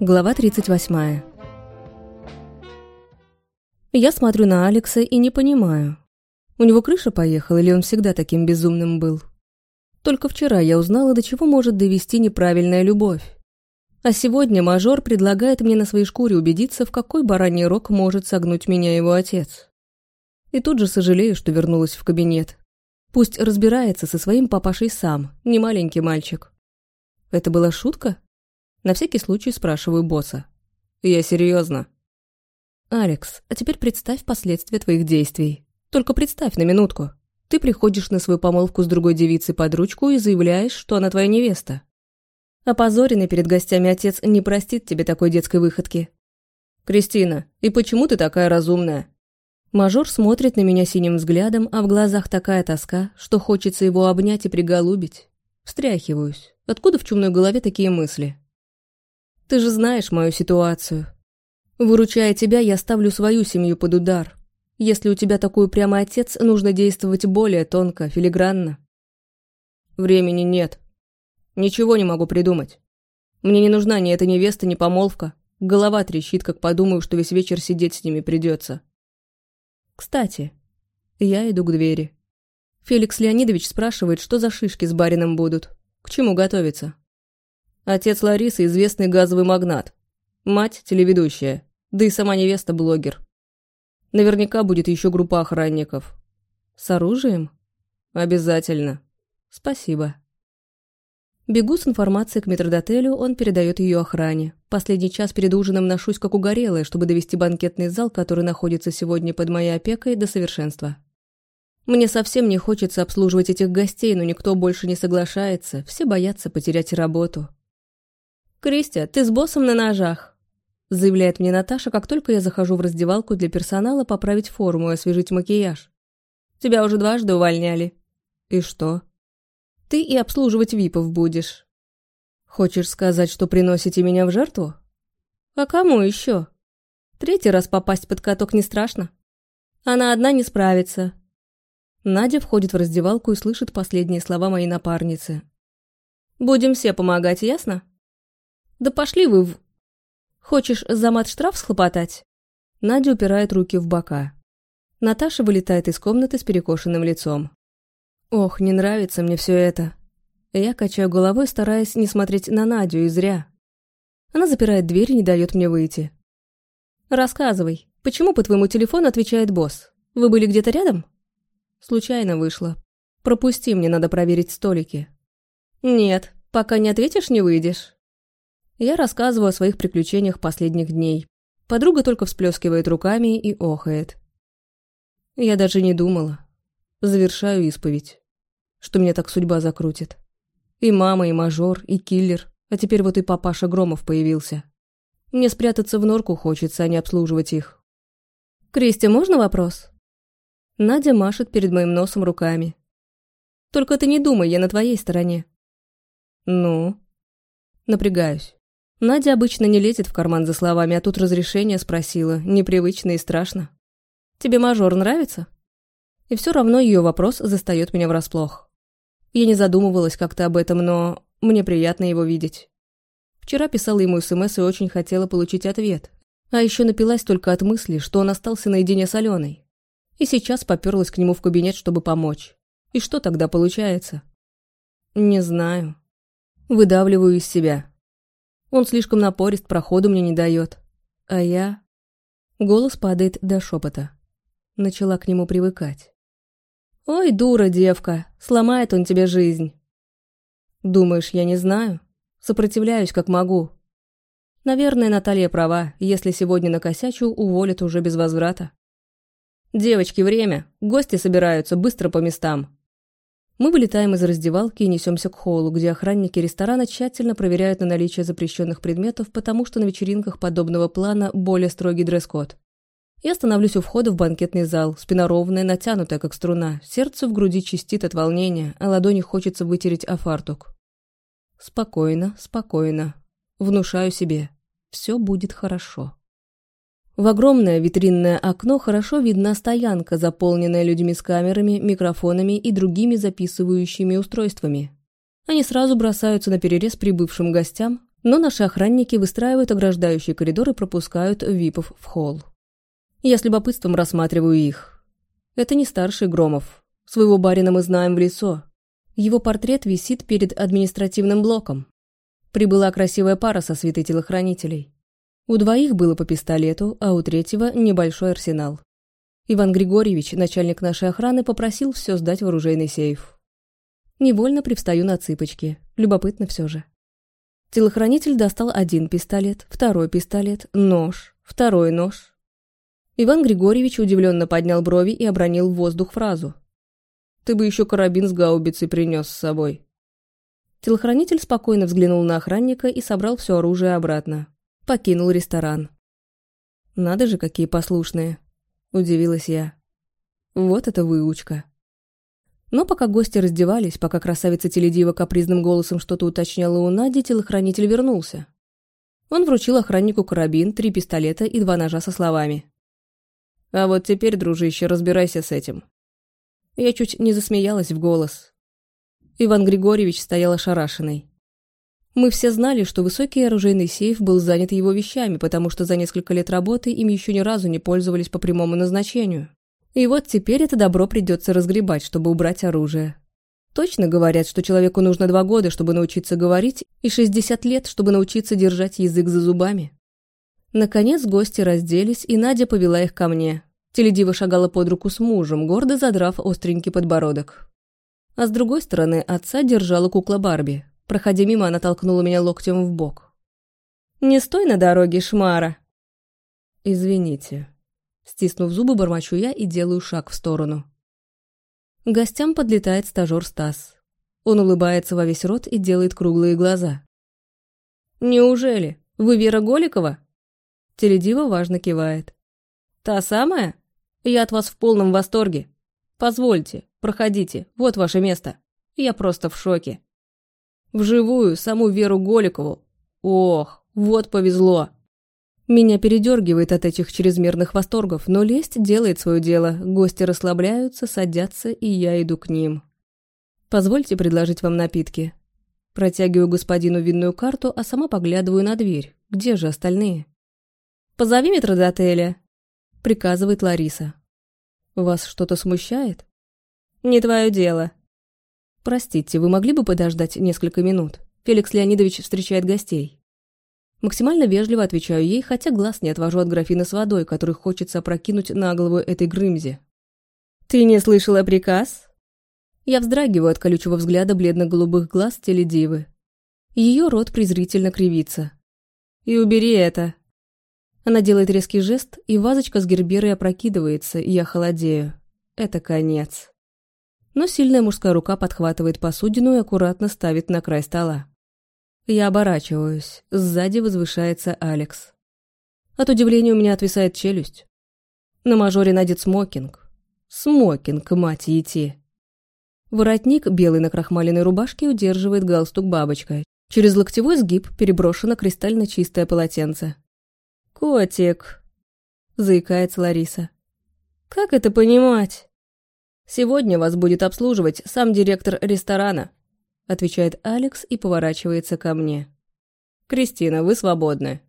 Глава 38. Я смотрю на Алекса и не понимаю. У него крыша поехала или он всегда таким безумным был? Только вчера я узнала, до чего может довести неправильная любовь. А сегодня мажор предлагает мне на своей шкуре убедиться, в какой бараний рог может согнуть меня его отец. И тут же сожалею, что вернулась в кабинет. Пусть разбирается со своим папашей сам, не маленький мальчик. Это была шутка? На всякий случай спрашиваю босса. Я серьезно. Алекс, а теперь представь последствия твоих действий. Только представь на минутку. Ты приходишь на свою помолвку с другой девицей под ручку и заявляешь, что она твоя невеста. Опозоренный перед гостями отец не простит тебе такой детской выходки. «Кристина, и почему ты такая разумная?» Мажор смотрит на меня синим взглядом, а в глазах такая тоска, что хочется его обнять и приголубить. Встряхиваюсь. Откуда в чумной голове такие мысли? Ты же знаешь мою ситуацию. Выручая тебя, я ставлю свою семью под удар. Если у тебя такой упрямый отец, нужно действовать более тонко, филигранно. Времени нет. Ничего не могу придумать. Мне не нужна ни эта невеста, ни помолвка. Голова трещит, как подумаю, что весь вечер сидеть с ними придется. Кстати, я иду к двери. Феликс Леонидович спрашивает, что за шишки с барином будут. К чему готовиться? Отец Ларисы – известный газовый магнат. Мать – телеведущая. Да и сама невеста – блогер. Наверняка будет еще группа охранников. С оружием? Обязательно. Спасибо. Бегу с информацией к метрдотелю, он передает ее охране. Последний час перед ужином ношусь как угорелая, чтобы довести банкетный зал, который находится сегодня под моей опекой, до совершенства. Мне совсем не хочется обслуживать этих гостей, но никто больше не соглашается, все боятся потерять работу. «Кристия, ты с боссом на ножах», — заявляет мне Наташа, как только я захожу в раздевалку для персонала поправить форму и освежить макияж. «Тебя уже дважды увольняли». «И что?» «Ты и обслуживать випов будешь». «Хочешь сказать, что приносите меня в жертву?» «А кому еще?» «Третий раз попасть под каток не страшно. Она одна не справится». Надя входит в раздевалку и слышит последние слова моей напарницы. «Будем все помогать, ясно?» «Да пошли вы в...» «Хочешь за мат штраф схлопотать?» Надя упирает руки в бока. Наташа вылетает из комнаты с перекошенным лицом. «Ох, не нравится мне все это». Я качаю головой, стараясь не смотреть на Надю, и зря. Она запирает дверь и не дает мне выйти. «Рассказывай, почему по твоему телефону отвечает босс? Вы были где-то рядом?» «Случайно вышло. Пропусти, мне надо проверить столики». «Нет, пока не ответишь, не выйдешь». Я рассказываю о своих приключениях последних дней. Подруга только всплескивает руками и охает. Я даже не думала. Завершаю исповедь. Что меня так судьба закрутит. И мама, и мажор, и киллер. А теперь вот и папаша Громов появился. Мне спрятаться в норку хочется, а не обслуживать их. «Кристи, можно вопрос?» Надя машет перед моим носом руками. «Только ты не думай, я на твоей стороне». «Ну?» Напрягаюсь. Надя обычно не лезет в карман за словами, а тут разрешение спросила, непривычно и страшно. «Тебе мажор нравится?» И все равно ее вопрос застает меня врасплох. Я не задумывалась как-то об этом, но мне приятно его видеть. Вчера писала ему СМС и очень хотела получить ответ. А еще напилась только от мысли, что он остался наедине с Аленой. И сейчас поперлась к нему в кабинет, чтобы помочь. И что тогда получается? Не знаю. Выдавливаю из себя. Он слишком напорист, проходу мне не дает. А я... Голос падает до шепота. Начала к нему привыкать. «Ой, дура, девка, сломает он тебе жизнь». «Думаешь, я не знаю? Сопротивляюсь, как могу». Наверное, Наталья права, если сегодня накосячу, уволят уже без возврата. «Девочки, время. Гости собираются, быстро по местам. Мы вылетаем из раздевалки и несемся к холлу, где охранники ресторана тщательно проверяют на наличие запрещенных предметов, потому что на вечеринках подобного плана более строгий дресс-код. Я становлюсь у входа в банкетный зал, спина ровная, натянутая, как струна, сердце в груди чистит от волнения, а ладони хочется вытереть о фартук. Спокойно, спокойно. Внушаю себе. Все будет хорошо. В огромное витринное окно хорошо видна стоянка, заполненная людьми с камерами, микрофонами и другими записывающими устройствами. Они сразу бросаются на перерез прибывшим гостям, Но наши охранники выстраивают ограждающий коридор и пропускают випов в холл. Я с любопытством рассматриваю их. Это не старший Громов. Своего барина мы знаем в лицо. Его портрет висит перед административным блоком. Прибыла красивая пара со свитой телохранителей. У двоих было по пистолету, а у третьего небольшой арсенал. Иван Григорьевич, начальник нашей охраны, попросил все сдать в оружейный сейф. Невольно привстаю на цыпочки. Любопытно все же. Телохранитель достал один пистолет, второй пистолет, нож, второй нож. Иван Григорьевич удивленно поднял брови и обронил в воздух фразу. «Ты бы еще карабин с гаубицей принес с собой». Телохранитель спокойно взглянул на охранника и собрал все оружие обратно. Покинул ресторан. «Надо же, какие послушные!» – удивилась я. «Вот это выучка!» Но пока гости раздевались, пока красавица Теледива капризным голосом что-то уточняла у Нади, телохранитель вернулся. Он вручил охраннику карабин, три пистолета и два ножа со словами. А вот теперь, дружище, разбирайся с этим. Я чуть не засмеялась в голос. Иван Григорьевич стоял ошарашенный. Мы все знали, что высокий оружейный сейф был занят его вещами, потому что за несколько лет работы им еще ни разу не пользовались по прямому назначению. И вот теперь это добро придется разгребать, чтобы убрать оружие. Точно говорят, что человеку нужно два года, чтобы научиться говорить, и 60 лет, чтобы научиться держать язык за зубами. Наконец гости разделись, и Надя повела их ко мне. Теледива шагала под руку с мужем, гордо задрав остренький подбородок. А с другой стороны отца держала кукла Барби. Проходя мимо, она толкнула меня локтем в бок. «Не стой на дороге, Шмара!» «Извините». Стиснув зубы, бормочу я и делаю шаг в сторону. Гостям подлетает стажер Стас. Он улыбается во весь рот и делает круглые глаза. «Неужели? Вы Вера Голикова?» Теледива важно кивает. «Та самая? Я от вас в полном восторге. Позвольте, проходите, вот ваше место. Я просто в шоке. Вживую саму Веру Голикову. Ох, вот повезло!» Меня передергивает от этих чрезмерных восторгов, но лесть делает свое дело. Гости расслабляются, садятся, и я иду к ним. «Позвольте предложить вам напитки». Протягиваю господину винную карту, а сама поглядываю на дверь. Где же остальные? «Позови метродотеля», — приказывает Лариса. «Вас что-то смущает?» «Не твое дело». «Простите, вы могли бы подождать несколько минут? Феликс Леонидович встречает гостей». Максимально вежливо отвечаю ей, хотя глаз не отвожу от графина с водой, который хочется опрокинуть на голову этой Грымзи. «Ты не слышала приказ?» Я вздрагиваю от колючего взгляда бледно-голубых глаз теледивы. Ее рот презрительно кривится. «И убери это!» Она делает резкий жест, и вазочка с герберой опрокидывается, и я холодею. Это конец. Но сильная мужская рука подхватывает посудину и аккуратно ставит на край стола. Я оборачиваюсь. Сзади возвышается Алекс. От удивления у меня отвисает челюсть. На мажоре надет смокинг. Смокинг, мать идти. Воротник белой на крахмаленной рубашке удерживает галстук бабочкой. Через локтевой сгиб переброшено кристально чистое полотенце. «Котик», — заикается Лариса. «Как это понимать?» «Сегодня вас будет обслуживать сам директор ресторана», — отвечает Алекс и поворачивается ко мне. «Кристина, вы свободны».